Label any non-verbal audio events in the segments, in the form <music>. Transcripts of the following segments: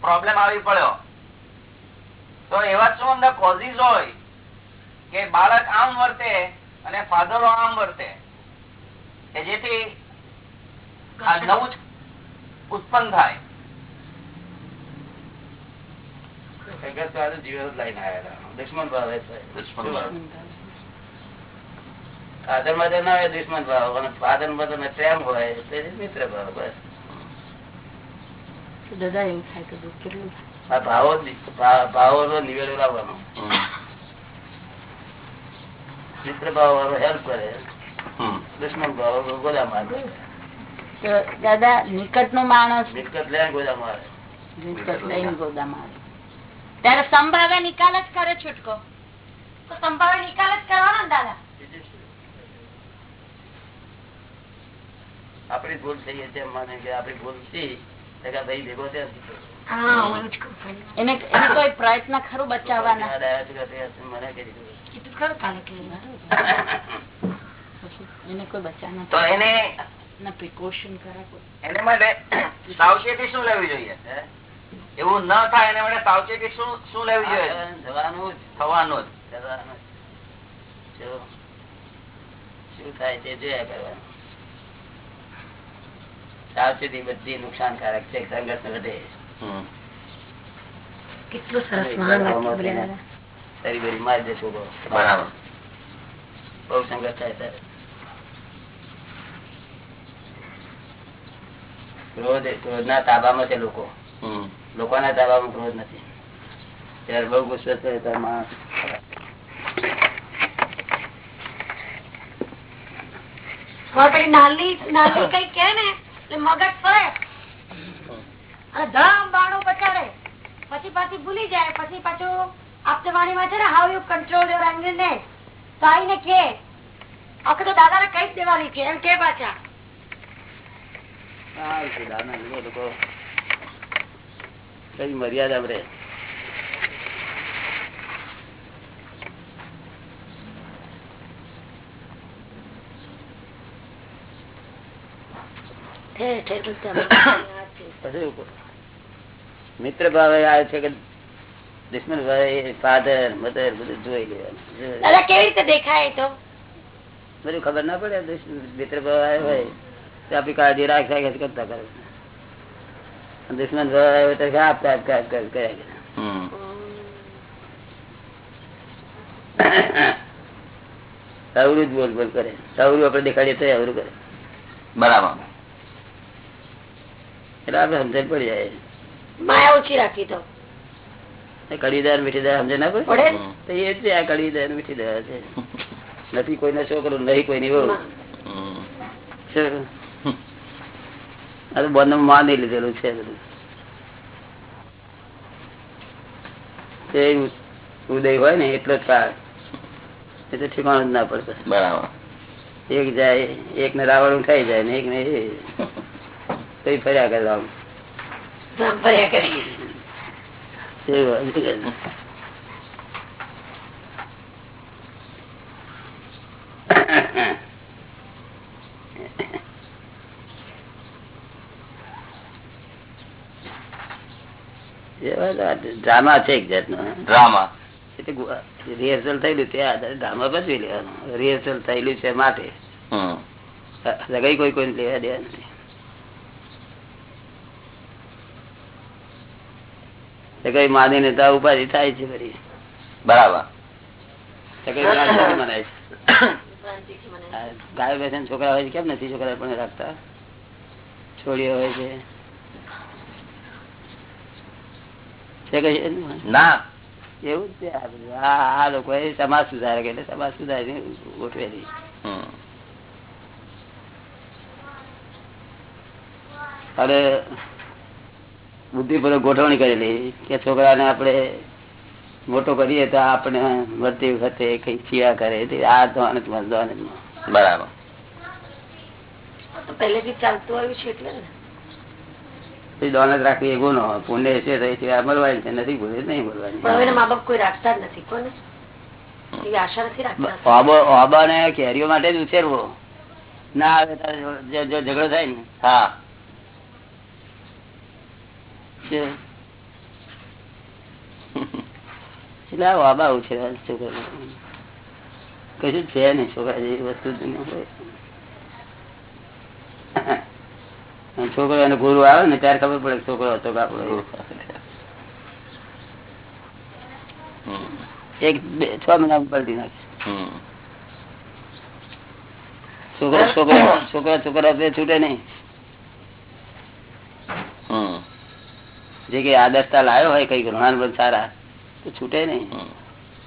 Problem આવી પડ્યો. તો એવા શું અંદર કોઝિસ હોય કે બાળક આમ વર્તે અને ફાધરો આમ વર્તે. કે જેથી આ નવું ઉત્પન્ન થાય. દુશ્મન ભાવે ફાધર મધર ના હોય દુશ્મન ભાવ. અને ફાધર મધર ને પ્રેમ હોય તે મિત્ર ભાવ બસ. દાદા એવું થાય કે દુઃખ કેટલું આ ભાવો ભાવો નો નિવેડો લાવવાનો. મિત્ર ભાવ વાળો હેલ્પ કરે. દુશ્મન ભાવ ગોદા મારે. તો દાદા નિકટ નો માણસ મિલકત લે ગોદા મારે. નિકટ લઈને ગોદા મારે. ત્યારે સંભાવે નિકાલ જ કરે છૂટકો. તો સંભાવે નિકાલ જ કરવાનો ને દાદા. આપડી ભૂલ થઈ છે મને કે આપડી ભૂલ કે ભાઈ ભેગો છે? હા હું એવું જ કહું છું. એને એને કોઈ પ્રયત્ન ખરું બચાવવાના? યાદ આવ્યા છે કે તે મને કહી દીધું. કીધું ખરું કાલે કે એને કોઈ બચાવના તો એને પ્રિકોશન કરે એને માટે સાવચેતી શું લેવી જોઈએ? એવું ન થાય એને માટે સાવચેતી શું શું લેવી જોઈએ? જવાનું જ. થવાનું જ શું થાય તે જોયા કરવાનું. સાવચેતી બધી નુકસાનકારક છે સંઘર્ષ વધે. કેટલું સરસ મારી દેશો બરાબર. બહુ સંઘર્ષ થાય ત્યારે ક્રોધ ક્રોધ ના તાબામાં છે લોકો. લોકોના તાબામાં ક્રોધ નથી. ત્યારે બહુ ગુસ્સો થાય ત્યારે માણસ. નાલી નાની કઈ કે ને મગજ ફરે. અને ધમ બાણું બચાડે પછી પાછી ભૂલી જાય, પછી પાછું આપતવાણી માં છે ને how you control your anger ને તો આવીને કે, આખે તો દાદા ને કઈ દેવાની છે. એમ કે પાછા. મર્યાદા રહે ઠેર ઠેર બધા પછી <coughs> મિત્ર ભાવે આવે છે કે દુશ્મન ભાઈ ફાધર મધર બધું જોઈ લેવાનું કેવી રીતે દેખાય તો? બધું ખબર ના પડે દુશ્મન- મિત્ર ભાવ આવ્યો હોય તો આપણી કાળજી રાખ રાખ કરતા કરે. દુશ્મન ભાવ આવ્યો તો આપ આપ આપ આપ કર્યા અવરું જ બોલ બોલ કરે. અવરું આપડે દેખાડીએ તો અવરું કરે. બરાબર. એટલે આપડે સમજણ પડી જાય માયા ઓછી રાખી તો. એ કડીદાર મીઠીદાર સમજે ના પડે પડે તો એ જ છે આ કડીદાર મીઠીદાર છે. નથી કોઈનો છોકરો નહીં કોઈની શું? આ તો માની લીધેલું છે બધું. ઉદય હોય ને એટલો જ કાળ. એ તો ઠેકાણું જ ના પડશે બરાબર. એક જાય એક ને રાવણ ઉઠાઈ જાય ને એક ને કઈ ફર્યા કરતા ફર્યા કરી. ડ્રામા છે એક જાતનો. ડ્રામા. એટલે રિહર્સલ થયેલું તે આધારે ડ્રામા ભજવી લેવાનું. રિહર્સલ થયેલું છે માટે. લગાઈ કોઈ કોઈ લેવા દેવા નથી. લગાઈ માની નેતા ઉપાધિ થાય છે ફરી. બરાબર. મનાય છે. ગાય બેસન છોકરા હોય છે કેમ નથી છોકરા પણ રાખતા? છોડીઓ હોય છે. કઈ ના. એવું જ છે આ લોકો સમાજ સુધારે કે એટલે સમાજ સુધારી ગોઠવેલી. અને બુદ્ધિપૂર્વક ગોઠવણી કરેલી કે છોકરાને આપણે મોટો કરીએ તો આપણે મળતી વખતે કઈ ચીયા કરે. આ. બરાબર. પહેલેથી ચાલતું આવ્યું છે એટલે રાખવી એ ગુનો. પુણ્ય છે તો એ સિવાય મળવાની છે. નથી ભૂલે નહીં પણ હવે બોલવાની એના મા બાપ કોઈ રાખતા જ નથી કોને? આશા નથી રાખતા? ઓબો ઓબા ને કેરીઓ માટે જ ઉછેરવો. ના આવે ત્યારે જો- જો ઝઘડો થાય ને. હા. છે. એટલે આ વાબા છે છોકરા કશું છે નહીં છોકરા જેવી વસ્તુ હોય. છોકરો એને ગુરુ આવે ને ત્યારે ખબર પડે છોકરો હતો હમ. એક બે છ મહિના પલટી નાખે છોકરા છોકરા છોકરા છોકરા બે છૂટે નહીં. જે કઈ આદર્શતા લાવ્યો હોય કઈ ગ્રહણ પણ સારા તો છૂટે નહીં.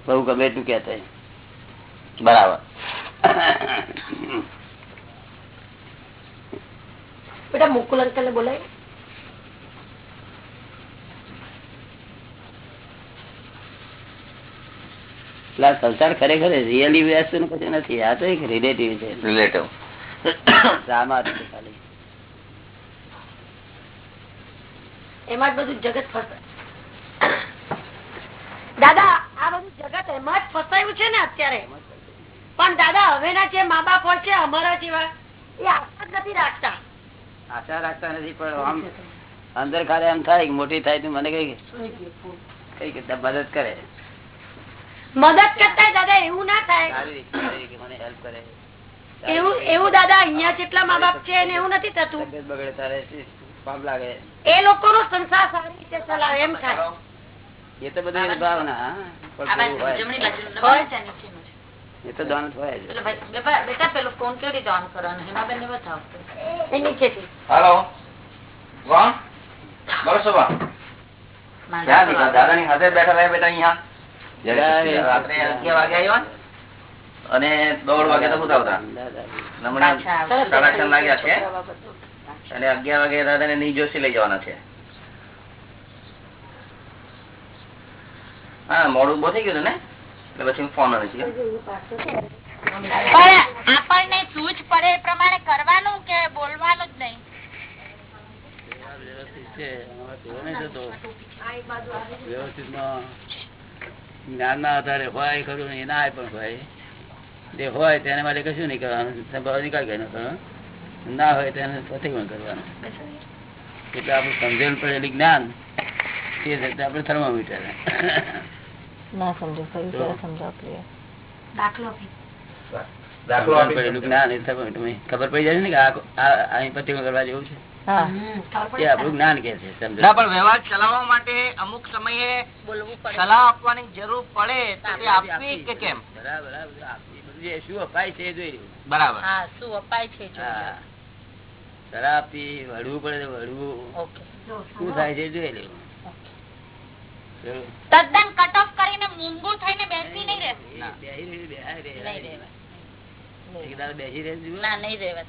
બહુ ગમે એટલું કે બરાબર. બેટા મુકુલ અંકલ બોલાય. એટલે સંસાર ખરેખર રિયલી વ્યસ્ત પછી નથી આ તો એક રિલેટિવ છે. રિલેટિવ ડ્રામા છે ખાલી. એમાં જ બધું જગત ફસાય. દાદા આ બધું જગત એમાં જ ફસાયું છે ને અત્યારે. પણ દાદા હવેના જે મા બાપ હોય છે અમારા જેવા એ આશા જ નથી રાખતા. આશા રાખતા નથી પણ આમ અંદર ખાલી એમ થાય મોટી થાય તો મને કઈ કઈ મદદ કરે? મદદ કરતા દાદા એવું ના થાય. મને હેલ્પ કરે? એવું એવું દાદા અહિયાં જેટલા મા બાપ છે એને એવું નથી થતું. બગડે તારે પાપ લાગે. એ લોકોનો સંસાર સારી રીતે ચલાવે એમ થાય. એ તો બધું એની ભાવના. એ તો દાન થાય બેટા પેલો ફોન કેવી રીતે ઓન કરવાનો? હેમાબેન ને બતાવો. એ નીચેથી. હેલો. કોણ? ક્યાં દીકરા દાદા ની હાથે બેઠા રહ્યા બેટા અહીંયા? રાત્રે અગિયાર વાગે આવ્યા અને દોઢ વાગે તો બધા હતા હમણાં સાડા છ લાગ્યા છે. અને અગિયાર વાગે દાદા ને નિજોશી લઈ જવાના છે. હા મોડું ઊભો થઈ ગયું ને? એટલે પછી ફોન નથી પણ આપણને સૂઝ પડે એ પ્રમાણે કરવાનું કે બોલવાનું જ નહીં? વ્યવસ્થિત ના આધારે હોય ખરું ને ના પણ હોય. જે હોય તેને માટે કશું નહીં કરવાનું. સંભાવ નિકાલ કરી નાખવાનો ના હોય તેને પ્રતિક્રમણ કરવાનું. એટલે આપણું સમજણ પડેલું જ્ઞાન તે છે આપણે થર્મોમીટર. ના સમજો ફરી જરા સમજાવો દાખલો દાખલો આપી પડેલું જ્ઞાન એ thermometer. ખબર પડી જાય ને કે આ- આ અહીં પ્રતિક્રમણ કરવા જેવું છે? હમ, ખબર એ પડે આપણું જ્ઞાન કે છે પણ વ્યવહાર ચલાવવા માટે અમુક સમયે બોલવું પડે. સલાહ આપવાની જરૂર પડે તો આપવી કે કેમ? બરાબર શું અપાય છે જોઈ બરાબર. હા શું અપાય છે હા વળવું પડે તો વળવું. શું થાય છે જોઈ લેવું તદ્દન કટ ઓફ કરીને મૂંગું થઈને બેસી નહીં રહે ના, બેહી રહેવું, બેહાય નહીં રહેવાય. રહેવાય. એક દાડો બેસી રહેવું ના નહીં રહેવા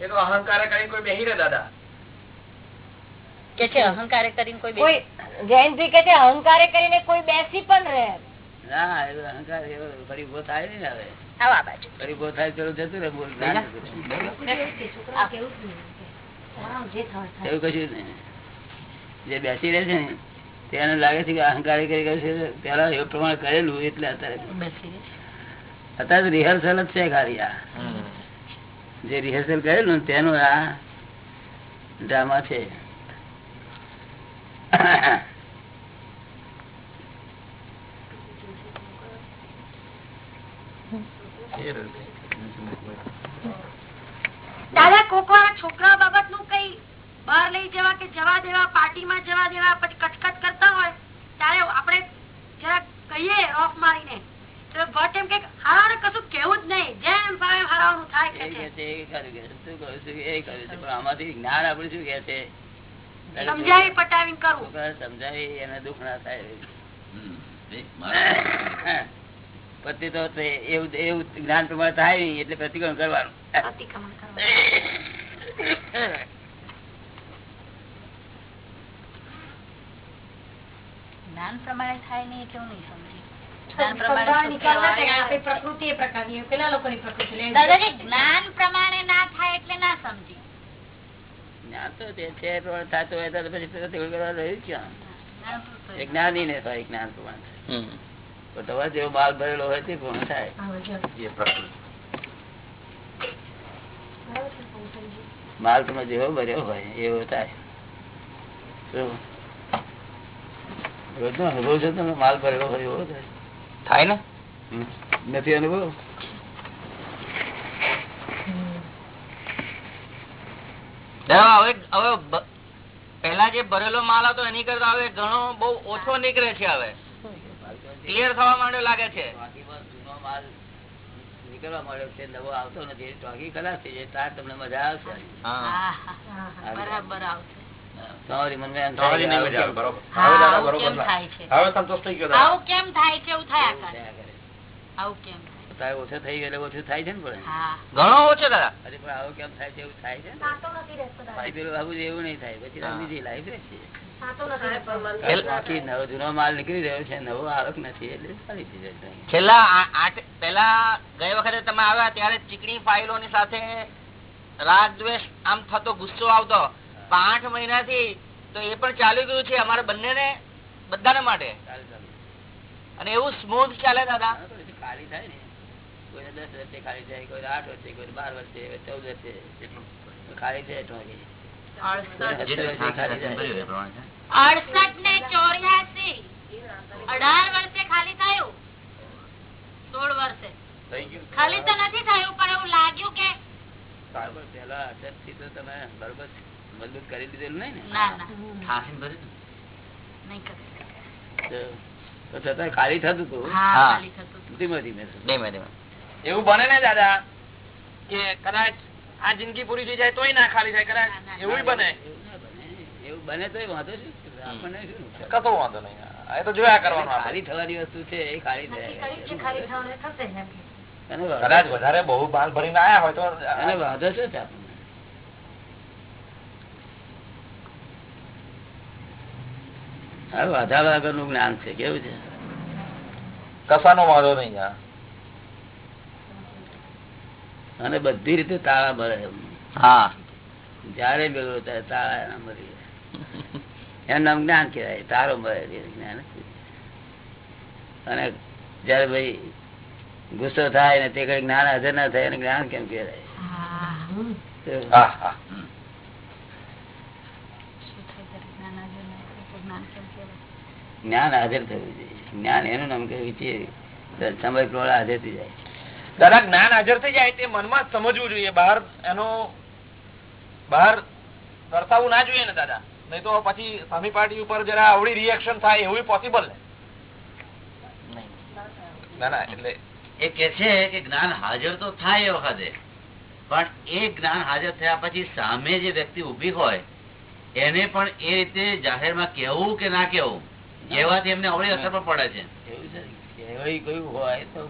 એ તો અહંકાર કરી કોઈ બેહી રહે દાદા. કે છે અહંકારે કરીને કોઈ કોઈ બેસી- કે છે અહંકારે કરીને કોઈ બેસી પણ રહે. ના, અહંકાર એવો ફરી ઊભો થાય નહીં ને હવે. આવો આ બાજુ. ફરી ઊભો થાય પેલું જતું રહે, બોલ. એવું કશું નહીં. જે બેસી રહે છે ને તેને લાગે છે કે અહંકાર કરી કર્યું છે. પેલા એવું પ્રમાણે કરેલું એટલે અત્યારે. અત્યારે રિહર્સલ જ છે ખાલી આ. જે રિહર્સલ કરેલું ને તેનું આ ડ્રામા છે. દાદા કોકવાર છોકરા બાબતનું કઈ બહાર લઈ જવા કે જવા દેવા પાર્ટી માં જવા દેવા પછી કટકટ કરતા હોય ત્યારે આપણે જરા કહીએ ઓફ મારીને. ભટ્ટ એમ કે હારાને કશું કેવું જ નહીં. જેમ એમ હારાવાનું થાય કે છે. એ ખરું કે શું કહું છું? એ કર્યું છે. પણ આમાંથી જ્ઞાન આપણું શું કે છે? સમજાવી પટાવીને કરવું છોકરાને સમજાવી એને દુઃખ ના થાય. પતિ તો એવું એવું જ્ઞાન પ્રમાણે થાય નહીં એટલે પ્રતિક્રમણ કરવાનું જ્ઞાન પ્રમાણે થાય નહીં એટલે હું નહીં સમજી ના થાય. આપણી પ્રકૃતિ એ પ્રકારની હોય. પેલા લોકોની પ્રકૃતિ લે. દાદાજી જ્ઞાન પ્રમાણે ના થાય એટલે ના સમજી જ્ઞાન તો છે થતું હોય તો પછી પ્રતિક્રમણ કરવા રહ્યું ક્યાં જ્ઞાની ને થાય જ્ઞાન પ્રમાણે તમારે જેવો માલ ભરેલો હોય તે પૂર્ણ થાય. એ પ્રકૃતિ. માલ તમે જેવો ભર્યો હોય એવો થાય. શું? રોજનો અનુભવ છે તમે માલ ભરેલો હોય એવો થાય? થાય ને? નથી અનુભવ? હવે હવે જે ભરેલો માલ હતો એની કરતા હવે ઘણો બહુ ઓછો નીકળે છે હવે. ક્લિયર થવા માંડ્યો લાગે છે. જૂનો માલ નીકળવા મળ્યો છે નવો આવતો નથી. ટોકી ખલાસ થઈ જાય તાર તમને મજા આવશે. હા. હા, હા. બરાબર. આવશે હવે દાદા આવું બરોબર કેમ થાય છે? હવે સંતોષ થઈ ગયો આવું કેમ થાય છે? એવું કેવું થયા કરે. આવું કેમ થાય? તારે ઓછો થઈ ગયો એટલે ઓછું થાય છે ને પણ. ઘણો ઓછો દાદા અરે પણ આવું કેમ થાય છે એવું થાય છે ને? પેલું બાબુ એવું નહીં થાય. પછી બીજી લાઈફ રહેશે સાચો નથી રહેતો. પેલ- બાકી નવો જૂનો માલ નીકળી રહ્યો છે નવો આવક નથી એટલે સારી થઈ જાય છેલ્લા પેલા ગઈ વખતે તમે આવ્યા ત્યારે ચીકણી ફાઇલો ની સાથે રાગ દ્વેષ આમ થતો ગુસ્સો આવતો. પાંચ મહિનાથી તો એ પણ ચાલી ગયું છે અમારે બંનેને બધાને માટે. અને એવું સ્મૂથ ચાલે દાદા. ખાલી થાય ને. કોઈને દસ વર્ષે ખાલી થાય કોઈ આઠ વર્ષે કોઈ બાર વર્ષે ચૌદ વર્ષે ખાલી થાય. ટોકી અડસઠ ને ચોર્યાસી. અઢાર વર્ષે ખાલી થયું. સોળ વર્ષે. ખાલી તો નથી થયું પણ એવું લાગ્યું કે બરાબર પેલા અસરથી તો તમે બરોબર મજબૂત કરી દીધેલું નહીં ને? ના ના. નહીં કરી તો તો છતાં ખાલી થતું હતું. ધીમે ધીમે થતું. ધીમે ધીમે. એવું બને ને દાદા કે કદાચ આ જિંદગી પૂરી થઈ જાય તોય ના ખાલી થાય કદાચ. એવું બને. એવું બને. તો વાંધો શું વાંધો નહીં. એ તો જોયા કરવાનું ખાલી થવાની વસ્તુ છે એ ખાલી થાય. કદાચ વધારે બહુ માલ ભરીને આયા હોય તો વાંધો શું છે આપણને. આ વાંધા વગરનું જ્ઞાન છે કેવું છે? કશાનો વાંધો નહીં હા. અને બધી રીતે તાળા ભરે. હા. જયારે ભેગો ત્યારે તાળા એના મરી એનું નામ જ્ઞાન કહેવાય તારો મરે જ્ઞાન. અને જયારે ભાઈ ગુસ્સો થાય ને તે કઈ જ્ઞાન હાજર ના થાય એને જ્ઞાન કેમ કહેવાય? હા. હા. હા શું થાય ત્યારે જ્ઞાન હાજર થયું છે જ્ઞાન એનું નામ કે વિચે સમય પ્રોળા હાજર થઈ જાય. દાદા જ્ઞાન હાજર થઈ જાય તે મનમાં સમજવું જોઈએ. બહાર એનો બહાર દર્શાવવું ના જોઈએ ને દાદા. નહીં તો પછી સામી પાર્ટી ઉપર જરા આવડી રિએક્શન થાય એવું પોસિબલ ને? ના ના એટલે એ કે છે કે જ્ઞાન હાજર તો થાય એ વખતે પણ એ જ્ઞાન હાજર થયા પછી સામે જે વ્યક્તિ ઊભી હોય એને પણ એ રીતે જાહેરમાં કેવું કે ના કેવું કહેવાથી એમને અવળી અસર પણ પડે છે. એવું છે કયું હોય તો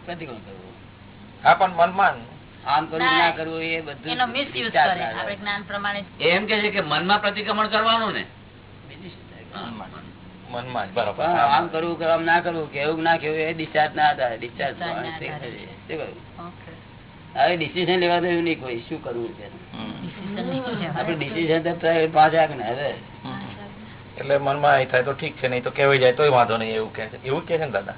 હા પણ મનમાં આમ કરવું ના. કરવું એ બધું એનો મિસયુઝ કરે આપણે જ્ઞાન પ્રમાણે એમ કે છે કે મનમાં પ્રતિક્રમણ કરવાનું ને? બીજું શું થાય? હા. મનમાં જ બરોબર. પણ હા, આમ કરવું કે આમ ના કરવું કેવું ના કેવું એ ડિસ્ચાર્જ ના થાય ડિસ્ચાર્જ. શું હવે ડિસિઝન લેવા દેવું નહીં કોઈ શું કરવું છે? નહીં ડિસિઝન તો પાંચ આંખ ને હવે. એટલે મનમાં એ થાય તો ઠીક છે નહીં તો કેવાય જાય તોય વાંધો નહીં એવું કે એવું કે છે ને દાદા?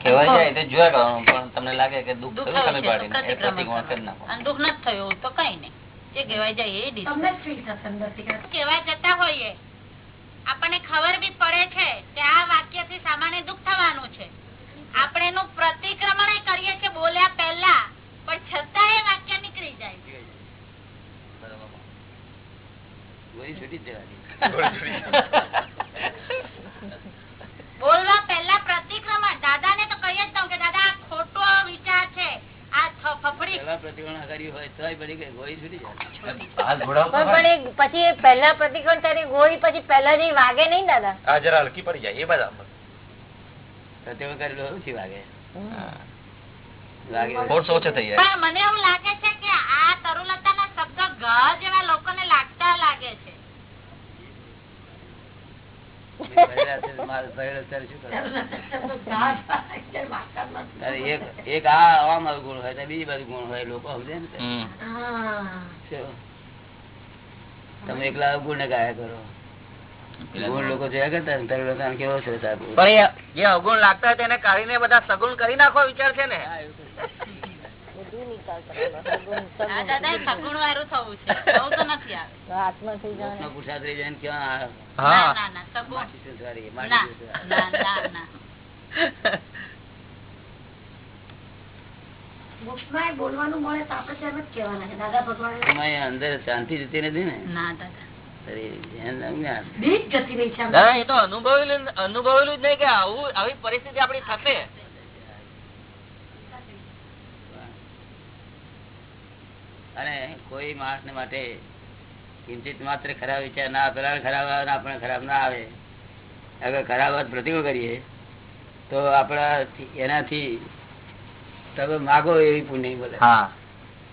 કહેવાય જાય તો જોયા કરવાનું પણ તમને લાગે કે દુઃખ થયું તમે પાડીને એ પ્રતિક્રમણ કરી નાખો અને દુઃખ નથી થયું તો કઈ નહીં. જે કહેવાય જાય એ તમને જ થશે અંદરથી કે જતા હોઈએ. આપણને ખબર બી પડે છે કે આ વાક્યથી સામાન્ય દુઃખ થવાનું છે. આપણે એનું પ્રતિક્રમણ કરીએ છીએ બોલ્યા પહેલા પણ છતાં એ વાક્ય નીકળી જાય છૂટી જવાની બોલવા પહેલા પ્રતિક્રમણ દાદાને તો કહીએ જ દઉં કે દાદા આ ખોટો વિચાર છે આ થ- ફફડી પેલા પ્રતિક્રમણ કર્યું હોય તોય પડી ગઈ ગોળી છૂટી જાય હાથ ઘોડાવતો પણ પછી પહેલા પ્રતિક્રમણ ત્યારે ગોળી પછી પહેલા જેવી વાગે નહીં દાદા? હા જરા હલકી પડી જાય એ બધા મને એવું લાગે છે કે આ શબ્દો જેવા લાગતા લાગે? તારે એક આ આમ ગુણ હોય બીજી બાજુ ગુણ હોય લોકો સમજે ને? તમે એકલા અવગુણ ને ગાયા કરો. ગુણ લોકો જોયા કરતા ને કેવો છે પણ જે અવગુણ લાગતા તેને કાઢીને બધા સગુણ કરી નાખો વિચાર છે ને. આ અંદર શાંતિ જતી નથી ને? એ તો અનુભવેલું અનુભવેલું જ નહીં કે આવું આવી પરિસ્થિતિ આપડી થશે. અને કોઈ માણસ ને માટે કિંચિત માત્ર ખરાબ વિચાર ના પેલા ખરાબ આવે આપણે ખરાબ ના આવે. અગર ખરાબ વાત પ્રતિકૂળ કરીએ તો આપણા એનાથી તમે માગો એવી પુણ્ય બોલે. હા.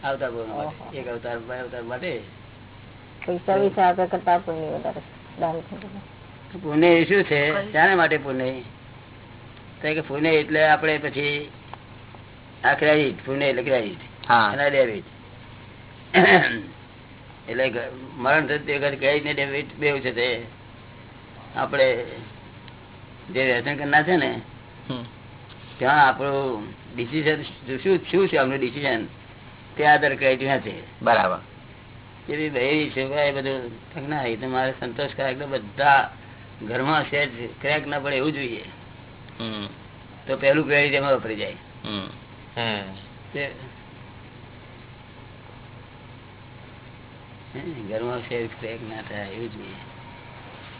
આવતા ગુણ એક અવતાર બે અવતાર માટે. પૈસા વિશે આગળ કરતા પુણ્ય વધારે પુણ્ય. પુણ્ય એ શું છે? શાના માટે પુણ્ય? તો કે પુણ્ય એટલે આપણે પછી આ ક્રેડિટ પુણ્ય એટલે ક્રેડિટ એના ડેબિટ. એટલે મરણ થતું વખત ક્રેડિટ ને ડેબિટ બેવ છે તે. આપણે જે વ્યસન કરનાર છે ને ત્યાં આપણું ડિસિઝન શું શું છે આપણું ડિસિઝન તે આધાર ક્રેડિટ છે બરાબર. એ બી બહેરી છે ભાઈ બધું ના એ તો મારે સંતોષકારક તો બધા ઘરમાં સેજ ક્રેક ના પડે એવું જોઈએ. તો પહેલું ક્રેડિટ એમાં વાપરી જાય. હમ. હમ. તે- હે, ઘરમાં સેજ ક્રેક ના થાય એવું જોઈએ.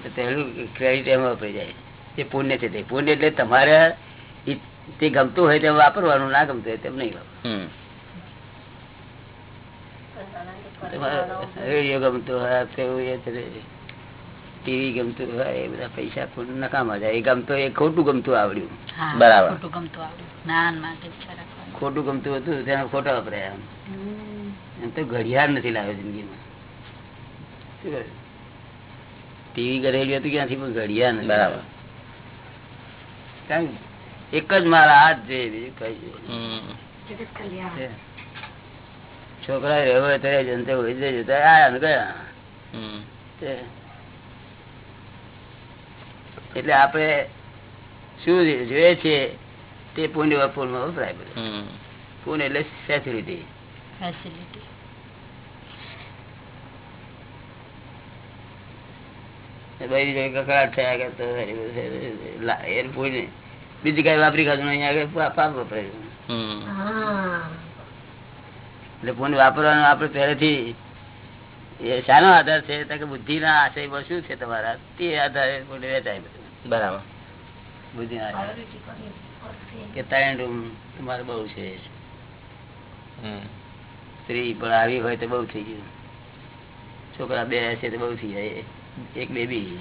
તો પહેલું ક્રેડિટ એમાં વપરી જાય. એ પુણ્ય છે તે. પુણ્ય એટલે તમારે તે ગમતું હોય તેમ વાપરવાનું ના ગમતું હોય તેમ નહીં રેડિયો ગમતો હોય કેવું એ ટીવી ગમતું હોય એ બધા પૈસા નકામા જાય. એ ગમતો એ ખોટું ગમતું આવડ્યું. બરાબર. ખોટું ગમતું હતું તેના ખોટા વપરાયા એમ. તો ઘડિયાળ નથી લાવ્યો જિંદગીમાં. શું ટીવી કે હતું ક્યાંથી પણ ઘડિયાળ નથી. બરાબર. કારણ એક જ મારા હાથ છે બીજું કઈ છોકરા રહેવો હોય તો રહેજો, ને તે હોય તો જતા આયા ને ગયા? એટલે આપણે શું જોઈએ છે તે પુણ્ય વપુરમાં વપરાય બધું. હમ. પુણ્ય એટલે ફેસિલિટી ફેસિલિટી બધી કકડાટ થયા કરતો લા- એ પુણ્ય. બીજી કઈ વાપરી ખાધું પાપ વપરાય એટલે ફોન વાપરવાનું આપણે પહેલેથી એ શાનો આધાર છે બુદ્ધિ ના આશય પર શું છે તમારા? તે આધારે વેચાય બરાબર. બુદ્ધિના આધારે. કે ત્રણ રૂમ તમારે બહુ છે. હમ. સ્ત્રી પણ આવી હોય તો બહુ થઈ ગયું. છોકરા બે છે તો બહુ થઈ જાય. એક બેબી.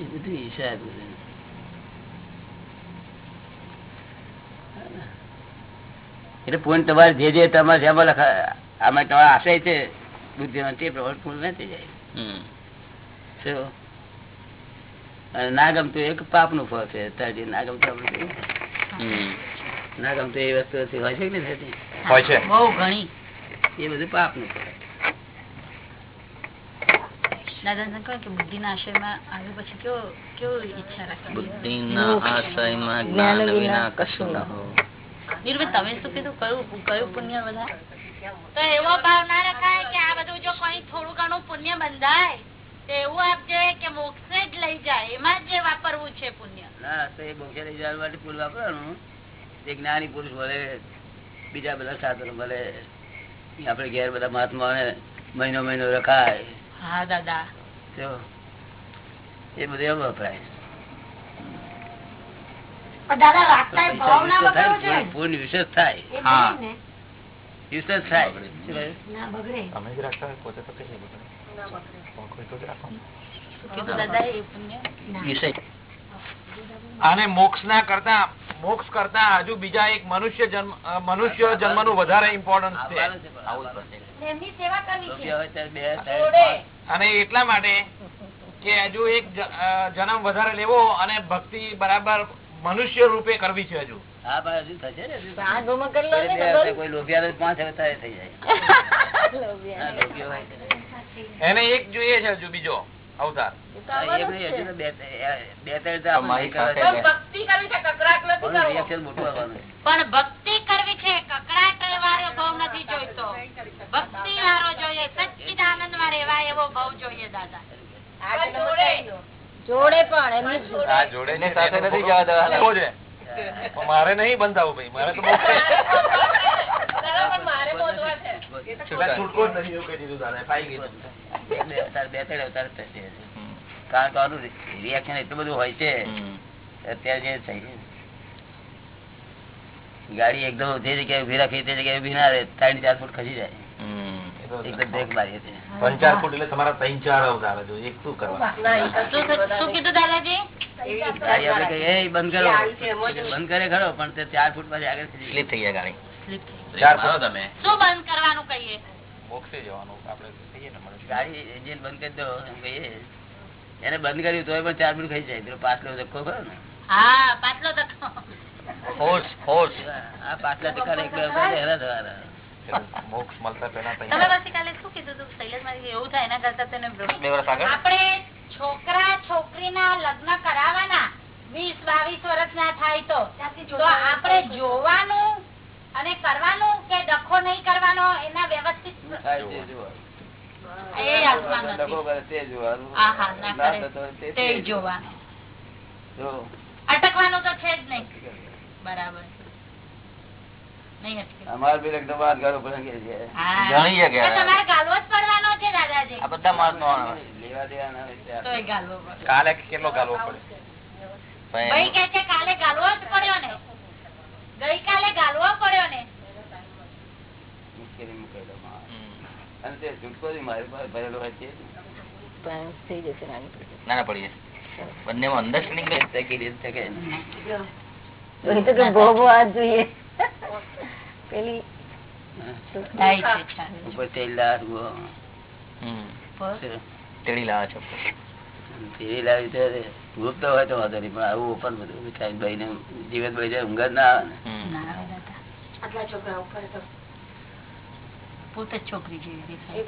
એ બધું હિસાબ બધું. એટલે પૂર્ણ તમારે જે જે તમારે જેમાં લખા આમાં તમારા આશય છે બુદ્ધિમાં તે પ્રમાણે પૂર્ણ નથી જાય. અને ના ગમતું એક પાપનું ફળ છે અત્યારે ના ગમતું. ના ગમતું એ વસ્તુ હોય છે કે નહીં થતી? હોય છે. બહુ ઘણી. એ બધું પાપનું ફળ બુદ્ધિ ના આશયમાં આવ્યું પછી કેવો કેવો ઈચ્છા રાખવાની બુદ્ધિના આશયમાં જ્ઞાન વિના કશું ન હોય નિર્ભય તમે શું કીધું? કયું કયું પુણ્ય બધા તો એવો ભાવ ના રખાય કે આ બધું જો કોઈ થોડું ઘણું પુણ્ય બંધાય તો એવું આપજે કે મોક્ષે જ લઈ જાય. એમાં જ વાપરવું છે પુણ્ય. ના તો એ મોક્ષે લઈ જવા માટે પુલ વાપરવાનું. એ જ્ઞાની પુરુષ મળે બીજા બધા સાધનો મળે આપડે ઘેર બધા મહાત્માઓને મહિનો મહિનો રખાય. હા દાદા. એ બધું એમ વપરાય પણ દાદા રાખતા એ ભાવ ના પૈસા બગડવો થાય, જોઈએ પૂર્ણ વિશેષ થાય હા. વિશેષ થાય. શું કહ્યું? ના. બગડે. તમે જ રાખતા હોય પોતે તો કઈ બગડે. કોઈ તો જ રાખવાનું. શું કીધું દાદા એ પુણ્ય? વિષય અને મોક્ષ ના કરતા મોક્ષ કરતા હજુ બીજા એક મનુષ્ય જન્મ મનુષ્ય જન્મનું વધારે ઇમ્પોર્ટન્સ છે. અને એટલા માટે કે હજુ એક જન્મ વધારે લેવો અને ભક્તિ બરાબર મનુષ્ય રૂપે કરવી છે હજુ. હા પણ હજુ થશે ને કોઈ લોભિયા પાંચ થઈ જાય. <laughs> એને એક જોઈએ છે હજુ બીજો અવતાર. ભક્તિ કરવી છે કકડાટ પણ ભક્તિ કરવી છે વાળો ભાવ નથી જોઈતો. ભક્તિ વાળો જોઈએ સચિદાનંદમાં રહેવા એવો ભાવ જોઈએ દાદા. જોડે પણ એમની આ જોડે. એની સાથે નથી જવા દેવાના. છે. મારે નહીં બંધાવું ભાઈ મારે તો કારણ કે આનું રિએક્શન એટલું બધું હોય છે અત્યારે જે ગાડી એકદમ જે જગ્યાએ ઊભી રાખી તે જગ્યાએ ઊભી ના રહે ત્રણ ચાર ફૂટ ખસી જાય. એકદમ બ્રેક મારીએ છે ત્રણ ચાર ફૂટ એટલે તમારા ત્રણ ચાર અવતાર જો એક શું કરવા? શું શું કીધું દાદાજી? ગાડી આપણે કહીએ, "એ બંધ કરો. બંધ કરે ખરો પણ તે ચાર ફૂટ પછી આગળ સ્લીપ થઈ ગયા ગાડી. ચાર મારો તમે. શું બંધ કરવાનું કહીએ? મોક્ષે જવાનું આપણે કહીએ ને ગાડી એન્જિન બંધ કરી દો એમ કહીએ. એને બંધ કર્યું તો પણ ચાર ફૂટ ખાઈ જાય. પેલો પાછલો ધક્કો ખરો ને. હા પાછલો ધક્કો. ફોર્સ ફોર્સ આ પાછલા ધક્કા એક બે હેરા થવાના. મોક્ષ મળતા પહેલા તમે પછી કાલે શું કીધું હતું શૈલેષમાંથી એવું થાય એના કરતા તેને બે વર્ષ આગળ આપણે છોકરા છોકરીના લગ્ન કરાવવાના વીસ બાવીસ વર્ષ ના થાય તો. તો આપણે જોવાનું અને કરવાનું કે ડખો નહીં કરવાનો એના વ્યવસ્થિત. અટકવાનું તો છે જ નહીં. બરાબર. અમારે બી એકદમ વાત કરો પણ છે. હા. ઘણી તમારે ગાલવો જ પડવાનો છે દાદાજી? આ બધા માણસ નો લેવા દેવા ના હોય ત્યાં. પડે. કાલે કેટલો ગાલવો પડે? ભાઈ કે છે કાલે ગાલવો જ પડ્યો ને. ગઈકાલે ગાલવો પડ્યો ને. મુશ્કેલી. અને તે છૂટકો મારી પાસે ભરેલો હોય છે. થઈ જશે નાની ના ના પડીએ બંને માં અન્ડરસ્ટેન્ડિંગ ટકી રહે, ટકે નહીં. એ તો કે જોઈએ. પેલી પણ પોતે છોકરી જેવી દેખાય.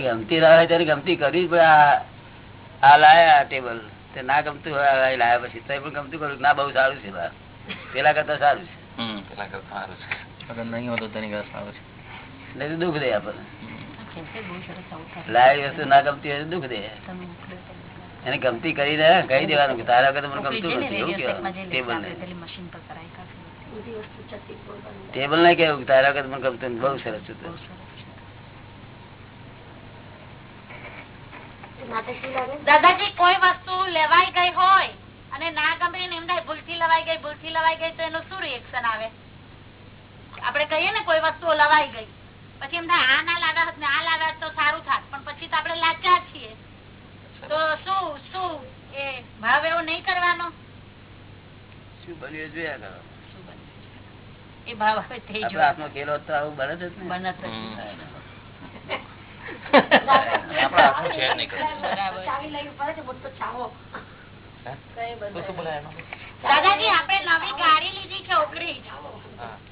ગમતી રાહ ત્યારે ગમતી પડે આ આ લાયા ટેબલ તે ના ગમતું હોય લાયા પછી તો પણ ગમતું કરું ના બહુ સારું છે પેલા કરતા સારું છે. પેલા કરતા સારું છે. અગર નહીં હોતો તેની ઘર સારું છે. નહીં તો દુઃખ દે આપણને. વસ્તુ ના ગમતી હોય તો દુઃખ દે. એને ગમતી કરીને કહી દેવાનું કે તારા વગર મને ગમતું નથી એવું કહેવાનું. ટેબલ ને. ટેબલ કેવું તારા વખત મને ગમતું. બહુ સરસ છે બહુ સરસ છે. નાટક શું લાગે દાદાજી કોઈ વસ્તુ લેવાઈ ગઈ હોય અને ના ગમે ને એમ થાય ભૂલથી લવાઈ ગઈ ભૂલથી લવાઈ ગઈ તો એનું શું રિએક્શન આવે? આપણે કહીએ ને કોઈ વસ્તુ લવાઈ ગઈ પછી એમ થાય આ ના હોત ને આ લાવ્યા તો સારું થાત પણ પછી તો આપણે લાગ્યા છીએ. તો શું શું? એ ભાવ એવો નહીં કરવાનો? શું બન્યું જોયા કરો. શું બને? એ ભાવ હવે થઈ આપડે જો હાથમાં કેલો તો આવું બને જ ને બનત જ. આપણા હાથમાં છે નહીં કશું. બરાબર. ચાવી લઈ પડે છે મોટો છાવો શું શું બોલાય એમાં? દાદાજી આપણે નવી ગાડી લીધી છે ઓગળી.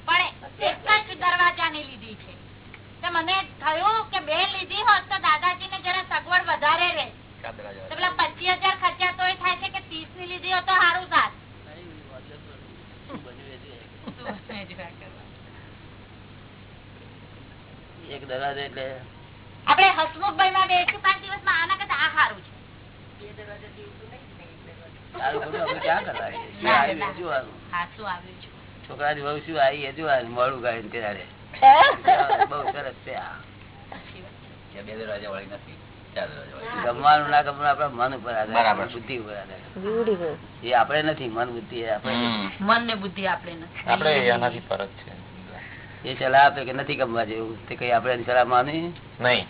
પણ એક જ દરવાજાની લીધી છે. મને થયું કે બે લીધી હોત તો દાદાજી ને જરા સગવડ વધારે રહે. તો પેલા પચીસ હજાર ખર્ચા તો થાય છે કે ત્રીસની લીધી હોત તો સારું થાત. એક દરવાજો એટલે આપણે હસમુખભાઈ માં બેસી પાંચ દિવસમાં આના કરતા આ સારું છે. છોકરા ની વહુ શું આવી? હજુ મોડું ગાયું ત્યારે. બઉ સરસ છે આ. બે દરવાજા વાળી નથી ગમવાનું ના ગમવાનું આપણા મન ઉપર આધાર બરાબર. બુદ્ધિ ઉપર આધાર એ આપડે નથી મન બુદ્ધિ મન ને બુદ્ધિ આપડે નથી. આપણે એનાથી ફરક છે. એ સલાહ આપે કે નથી ગમવા જેવું તે કઈ આપડે સલાહ માની નહીં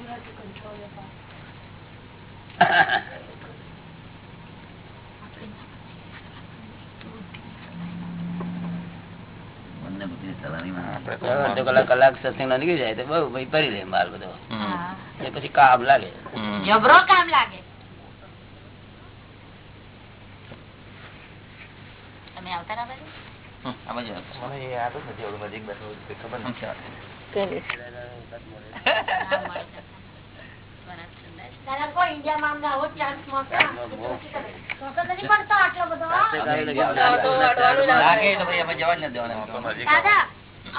મનને બુદ્ધિ સલાહ નહીં માને. આપણે તો અડધો કલાક સત્સંગ નીકળી જાય તો બહુ ભરી લે માલ બધો. પછી કામ લાગે. જબરો કામ લાગે. તમે આવતા ખબર ના બધો નથી દેવાના. તો નજીક દાદા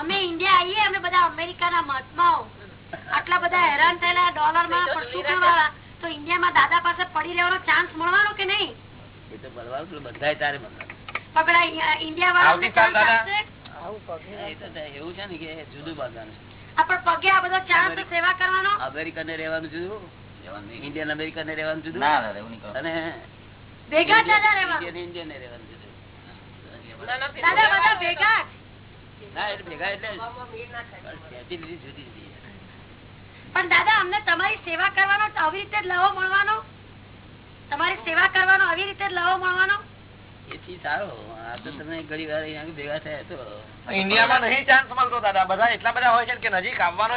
અમે ઇન્ડિયા આવીએ અમે બધા અમેરિકાના મહાત્માઓ. આટલા બધા હેરાન થયેલા ડોલરમાં વાળા તો ઇન્ડિયામાં દાદા પાસે પડી રહેવાનો ચાન્સ મળવાનો કે નહીં? બધા તારે ઇન્ડિયા થાય. એવું છે ને કે જુદું બાંધવાનું આ પગે આ બધો ચાન્સ સેવા કરવાનો? અમેરિકન ને રહેવાનું જુદું. ઇન્ડિયન અમેરિકા ને રહેવાનું જુદું? અને ઇન્ડિયન ને રહેવાનું. જુદું. દાદા બધા ભેગા ના એટલે ભેગા એટલે પણ facility જુદી જુદી પણ દાદા અમને તમારી સેવા કરવાનો આવી રીતે લવો મળવાનો? તમારી સેવા કરવાનો આવી રીતે લવો લાવો મળવાનો? એથી સારો. આ તો તમે ઘણી વાર અહીંયા ભેગા થયા તો. ઇન્ડિયામાં નહીં ચાન્સ મળતો દાદા. બધા એટલા બધા હોય છે કે નજીક આવવાનો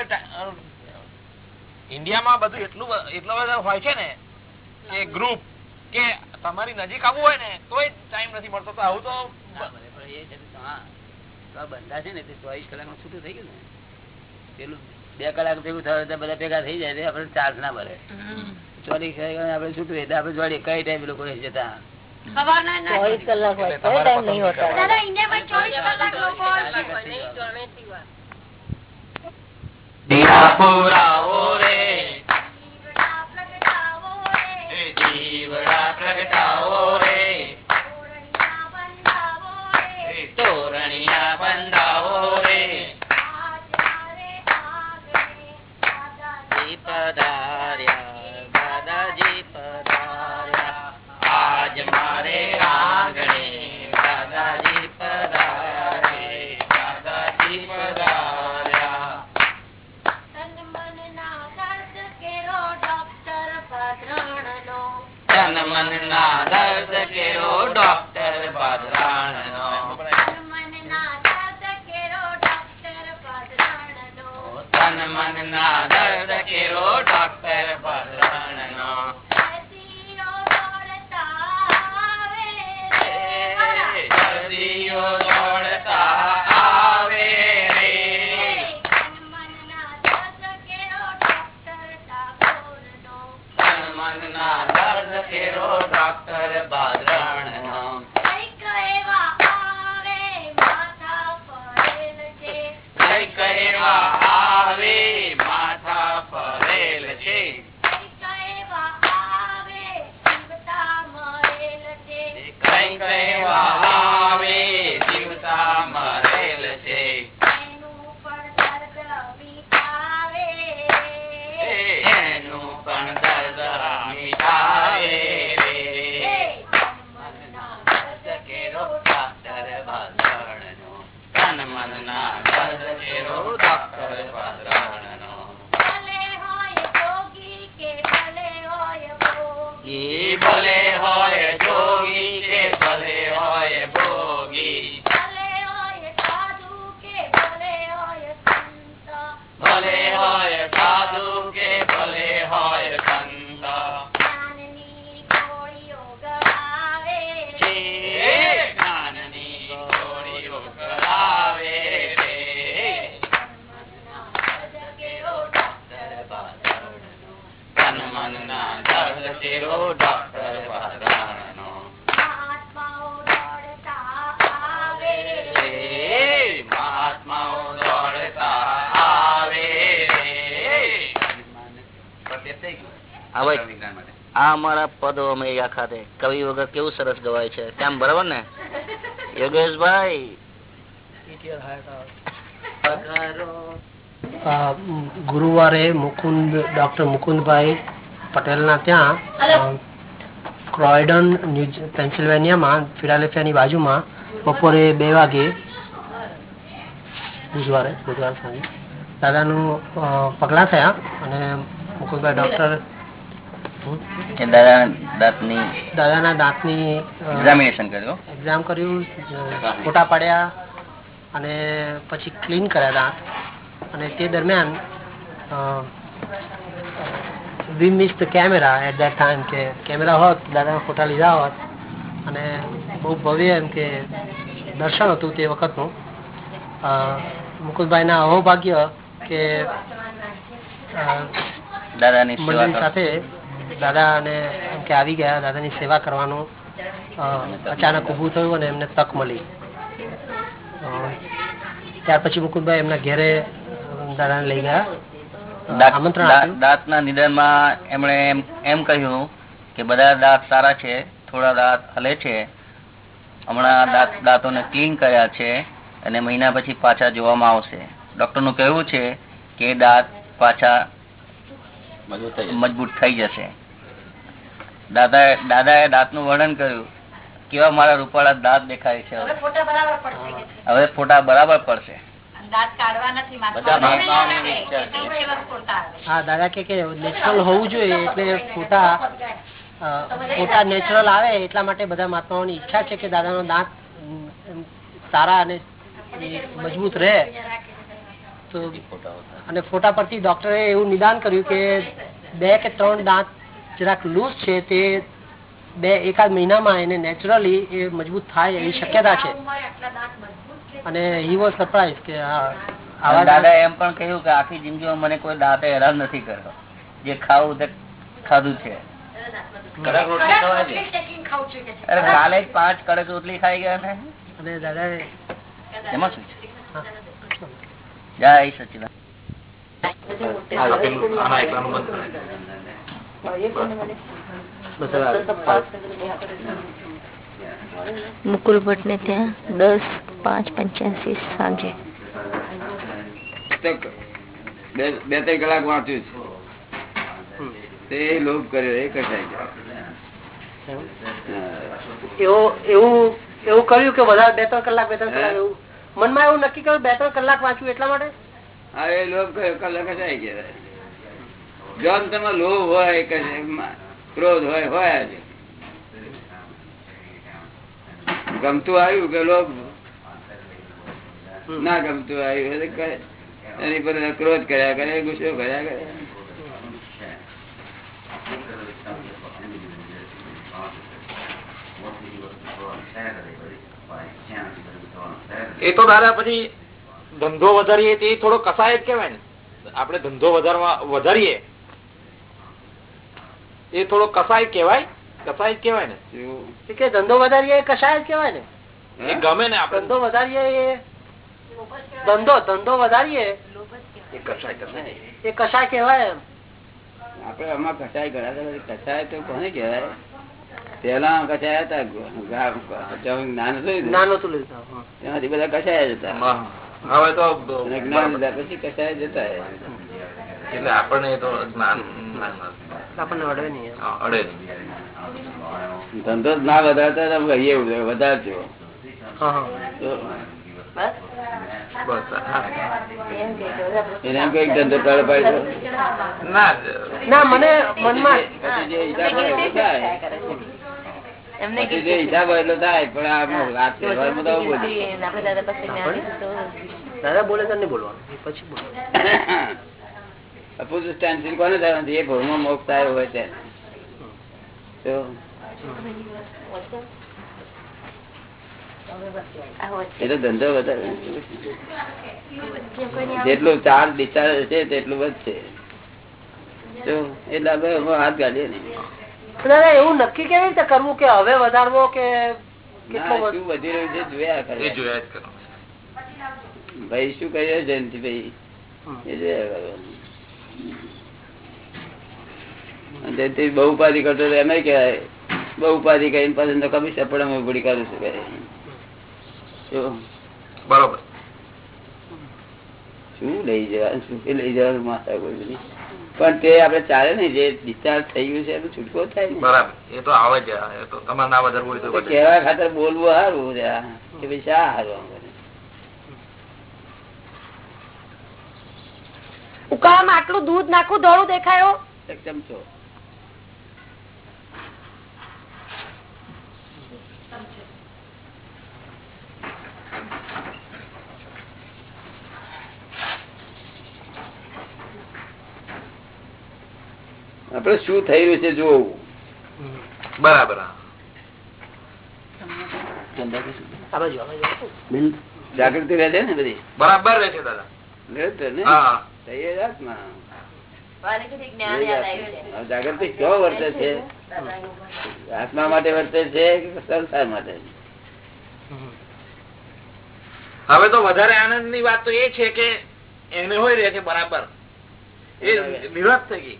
ઇન્ડિયામાં બધું એટલું એટલો બધો હોય છે ને કે ગ્રુપ કે તમારી નજીક આવવું હોય ને તોય ટાઈમ નથી મળતો. તો આવું તો બંધા છે ને તે ચોવીસ કલાકમાં છૂટું થઈ ગયું ને. પેલું બે કલાક ભેગું થયું તો બધા ભેગા થઈ જાય તો આપણે ચાર્જ ના ભરે. ચોવીસ કલાક આપણે છૂટું એટલે આપણે જોડે કઈ ટાઈમ લોકો જતા? ચોવીસ કલાક હોય કોઈ ટાઈમ નહીં હોતા. દાદા ઇન્ડિયામાં ચોવીસ કલાક લોકો દીવડા પ્રગટાવો રે, દીવડા પ્રગટાવો રે. તોરણિયા બંધાવો કવિ સરસ ગવાય છે? કેમ બરાબર ને? યોગેશભાઈ. ગુરુવારે મુકુંદ ડોક્ટર મુકુંદભાઈ પટેલના ત્યાં ક્રોયડન ન્યૂ પેન્સિલ્વેનિયામાં ફિલાડેલ્ફિયાની બાજુમાં બપોરે બે વાગે બુધવારે બુધવાર સાંજે દાદાનું પગલાં થયા અને મુકુંદભાઈ ડોક્ટર દાંતની દાદાના દાંતની એક્ઝામિનેશન કર્યું. એક્ઝામ કર્યું ફોટા પાડ્યા અને પછી ક્લીન કર્યા દાંત. અને તે દરમિયાન we miss the camera at that time કે કેમેરા હોત દાદાના ફોટા લીધા હોત. અને બહુ ભવ્ય એમ કે દર્શન હતું તે વખતનું. મુકુલભાઈના અહોભાગ્ય કે દાદાની સાથે દાદા અને એમ કે આવી ગયા દાદાની સેવા કરવાનું. અચાનક ઊભું થયું અને એમને તક મળી. ત્યાર પછી મુકુદભાઈ એમના ઘેરે દાદાને લઈ ગયા. આમંત્રણ દાંતના નિદાનમાં એમણે એમ કહ્યું કે બધા દાંત સારા છે થોડા દાંત હલે છે. હમણાં દાંત દાંતોને ક્લીન કર્યા છે અને મહિના પછી પાછા જોવામાં આવશે. ડોક્ટરનું કહેવું છે કે દાંત પાછા મજબૂત થઈ જશે. દાદા દાદાએ દાંતનું વર્ણન કર્યું. કેવા મારા રૂપાળા દાંત દેખાય છે હવે. ફોટા બરાબર પડશે કે છે. હવે ફોટા બરાબર પડશે. દાંત કાઢવા નથી બધા માંગતા મહાત્માઓની ઈચ્છા છે. એટલા એવા ફોટા આવે હા દાદા કે કે નેચરલ હોવું જોઈએ એટલે ફોટા ફોટા નેચરલ આવે એટલા માટે બધા મહાત્માઓની ઈચ્છા છે કે દાદાનો દાંત સારા અને મજબૂત રહે. તો અને ફોટા પરથી ડોક્ટરે એવું નિદાન કર્યું કે બે કે ત્રણ દાંત જરાક લૂઝ છે તે બે એકાદ મહિનામાં એને નેચરલી એ મજબૂત થાય એવી શક્યતા છે. અને હી વોઝ સરપ્રાઈઝ કે હા દાદા એમ પણ કહ્યું કે આખી જિંદગીમાં મને કોઈ દાંતે હેરાન નથી કર્યો. જે ખાવું તે ખાધું છે. કડક રોટલી ખવાય છે ટેકિંગ ખાવું છે કે છે. અરે કાલે જ પાંચ કડક રોટલી ખાઈ ગયા ને. અને દાદા એમાં શું છે? જય સચિદાન આ પેલું આના એકલાનું બંધ કરાય. મુકુલ ભટ્ટ ને ત્યાં દસ પાંચ પંચ્યાસી સાંજે. બે બે ત્રણ કલાક વાંચ્યું છે. તે લોભ કર્યો એ કસાઈ ગયો. એવું એવું એવું કર્યું કે વધારે બે ત્રણ કલાક બે ત્રણ કલાક એવું? મનમાં એવું નક્કી કર્યું બે ત્રણ કલાક વાંચ્યું એટલા માટે? હા એ લોભ કયો? કલાક કસાઈ ગયા જો તમે લોભ હોય ક્રોધ હોય હોય જ. ગમતું આવ્યું કે લોભ? ના ગમતું આવ્યું કરે. એની પર ક્રોધ કર્યા કરે ગુસ્સો કર્યા કરે. એ તો દાદા પછી ધંધો વધારીએ તે થોડો કસાય જ કેવાય ને આપણે ધંધો વધારવા વધારીએ એ થોડો કસાય કેવાય કસાય કેવાય ને કે ધંધો વધારીએ કસાય જ કહેવાય ને એ ગમે ને આપણે ધંધો વધારીએ એ ધંધો ધંધો વધારીએ એ કસાય કસાય એ કશાય કહેવાય એમ આપડે આમાં કસાય ઘણા બધા કસાય તો કોને કેવાય પેલા કસાય હતા નાનું નાનું હતું હા. બધા કસાય જ હતા હા. હવે તો જ્ઞાન પછી કસાય જતા એટલે આપણને તો જ્ઞાન આપણને અડે નહીં અડે નહીં. ધંધો ના વધારતા તમે કહીએ એવું વધારજો. ના મને મનમાં પછી જે હિસાબ હોય એટલો થાય. પણ આ વાત વ્યવહારમાં તો આવું દાદા બોલે તો નહીં બોલવાનું એ પછી બોલવાનું અપુરુષ <coughs> ટેન્શન કોને થાય? નથી? ભવમાં મોક્ષ થાય હોય તેને તો? એ તો ધંધો વધારે. જેટલું ચાર્જ ડિસ્ચાર્જ છે તેટલું વધશે. તો એટલે આપણે હાથ હાથ કાઢીએ ને તો દાદા એવું નક્કી કેવી રીતે કરવું કે હવે વધારવો કે કેટલો ના, વધ- શું વધી રહ્યું છે જોયા એ કરે જોયા જ કરો. ભાઈ શું કહે જયંતિ ભાઈ? એ જોયા કરો. અને જયંતિ બહુ ઉપાધિ કરતો તો એમ કહેવાય. બહુ ઉપાધિ કરીને પાછું તો કમી સપડામાં ઉભડી કરું છું કહે શું બરોબર. શું લઈ જવાનું શું કે લઈ જવાનું માથા કોઈ બધી પણ તે આપડે ચાલે ને જે ડિસ્ચાર્જ થઈ ગયું છે એનો છૂટકો થાય ને. બરાબર. એ તો આવે જ એ તો તમારે ના વધારે હોય કેવા ખાતર બોલવું સારું છે. કે ભાઈ શા સારું ઉકાળામાં આટલું દૂધ નાખું ધોળું દેખાયો એક ચમચો આપડે શું થઈ રહ્યું છે જોવું બરાબર જાગૃતિ રહે છે ને બધી? બરાબર રહે છે દાદા. રહે છે ને? હા. થઈ એ આત્મા. આ જાગૃતિ ક્યાં વર્તે છે? આત્મા માટે વર્તે છે કે સંસાર માટે? હવે તો વધારે આનંદની વાત તો એ છે કે એને હોય રહે છે બરાબર. એ વિવાદ થઈ ગઈ.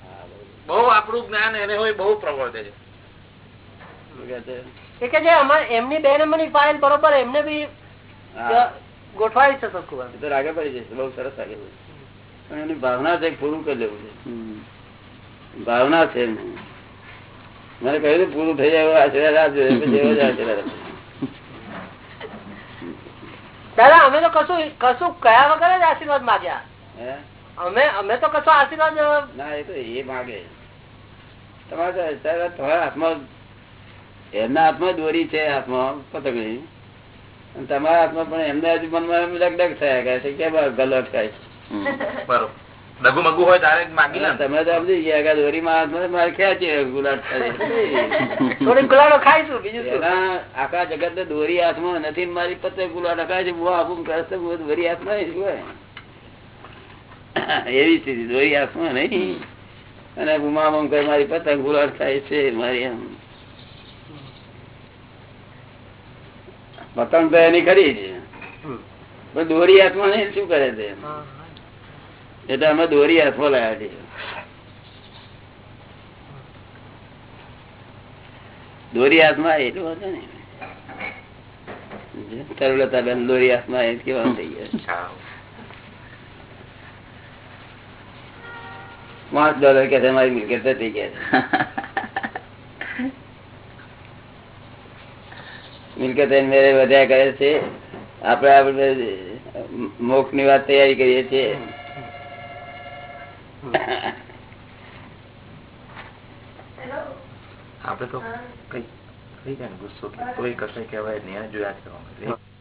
બહુ આપણું જ્ઞાન એને હોય બહુ પ્રવર્તે છે શું કહે છે? એ કે જે એમની બે નંબરની ફાઇલ બરોબર એમને બી હા. છે સસકું તો રાગે પડી જશે બહુ સરસ રાગે પડી પણ એની ભાવના છે પૂરું કરી લેવું છે ભાવના છે મને કહ્યું પૂરું થઈ જાય આશીર્વાદ આપજો. દાદા અમે તો કશું કશું કયા વગર જ આશીર્વાદ માગ્યા? અમે અમે તો કશો આશીર્વાદ ના એ તો એ માગે તમારે અત્યારે તમારા હાથમાં એમના હાથમાં દોરી છે હાથમાં પતંગની તમારા હાથમાં પણ એમના હજુ મનમાં એમ ડગડગ થયા ગયા છે કે ગલત ગલો અટકાય છે. હમ. બરોબર ડગુ મગુ હોય તારે માગી લે તમે તો સમજી ગયા કે દોરીમાં હાથમાં મારે ખેંચે ગુલાટ થાય <laughs> થોડી ગુલાડો ખાઈશું બીજું શું આખા જગત ને દોરી હાથમાં નથી મારી પતે ગુલાટ ખાય છે બહુ આપું કરે છે બહુ દોરી હાથમાં હોય? <laughs> એવી સ્થિતિ દોરી હાથમાં નહીં? અને બુમ મારી પતંગ ગુલાટ થાય છે મારી એમ. પતંગ તો એની ખરી છે પણ દોરી હાથમાં નહીં શું કરે છે એટલે અમે દોરી હાથમાં લાયા છીએ. દોરી હાથમાં એટલું હતું ને. તરુલતા બેન દોરી હાથમાં એ કેવા થઈ ગયા હા. પાંચ ડોલર કે છે મારી મિલકત થઈ ગયા મિલકત એને મેરે વધ્યા કરે છે આપડે આપડે મોક્ષની વાત તૈયારી કરીએ છીએ આપડે તો કઈ થઈ જાય ને ગુસ્સો કે તોય કશે કહેવાય નહીં આ જોયા જ કરવાનું.